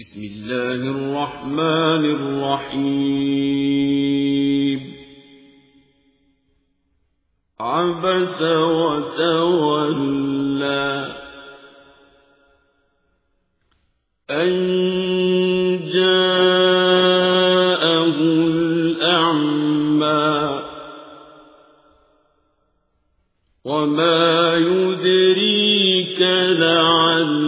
بسم الله الرحمن الرحيم. عبس وتولى أن جاءه الأعمى وما يدريك لعله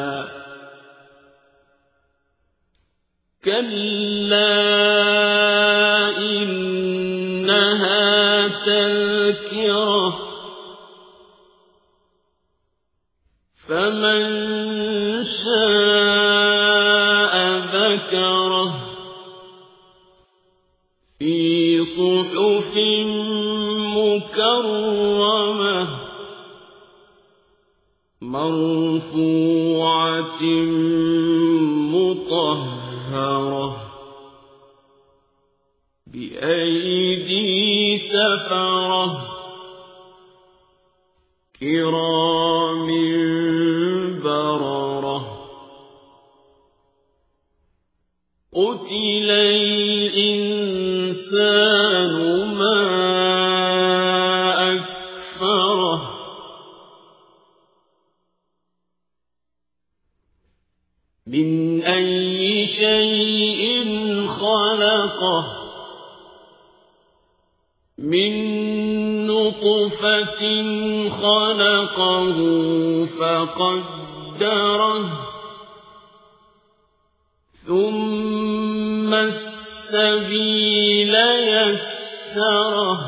كلا إنها تذكرة فمن شاء ذكره في صحف مكرمة مرفوعة مطهرة بأيدي سفرة كرام خلقه من نطفة خلقه فقدره ثم السبيل يسره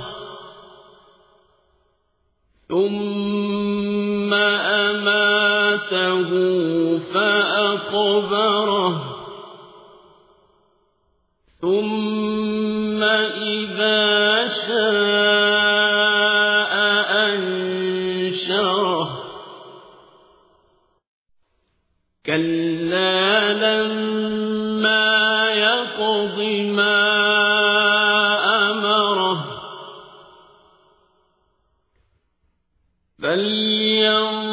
ثم أماته فأقبره ثم إذا شاء أنشره. كلا لما يقض ما أمره. فلينظر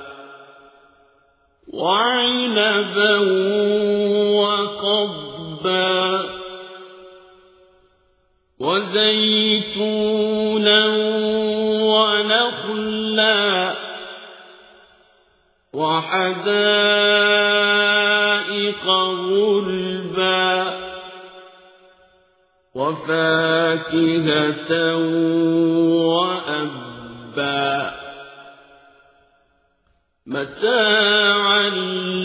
وعنبا وقضبا وزيتونا ونخلا وحدائق غلبا وفاكهة وأبا متاعا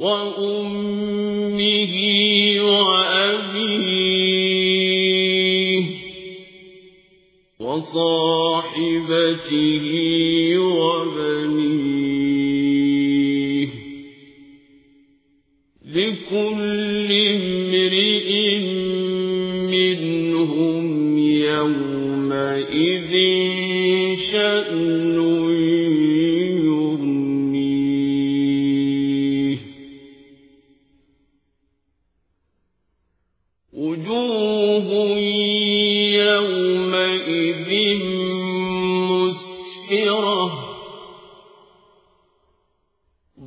وأمه وأبيه وصاحبته وبنيه لكل امرئ منهم يومئذ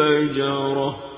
الفجرة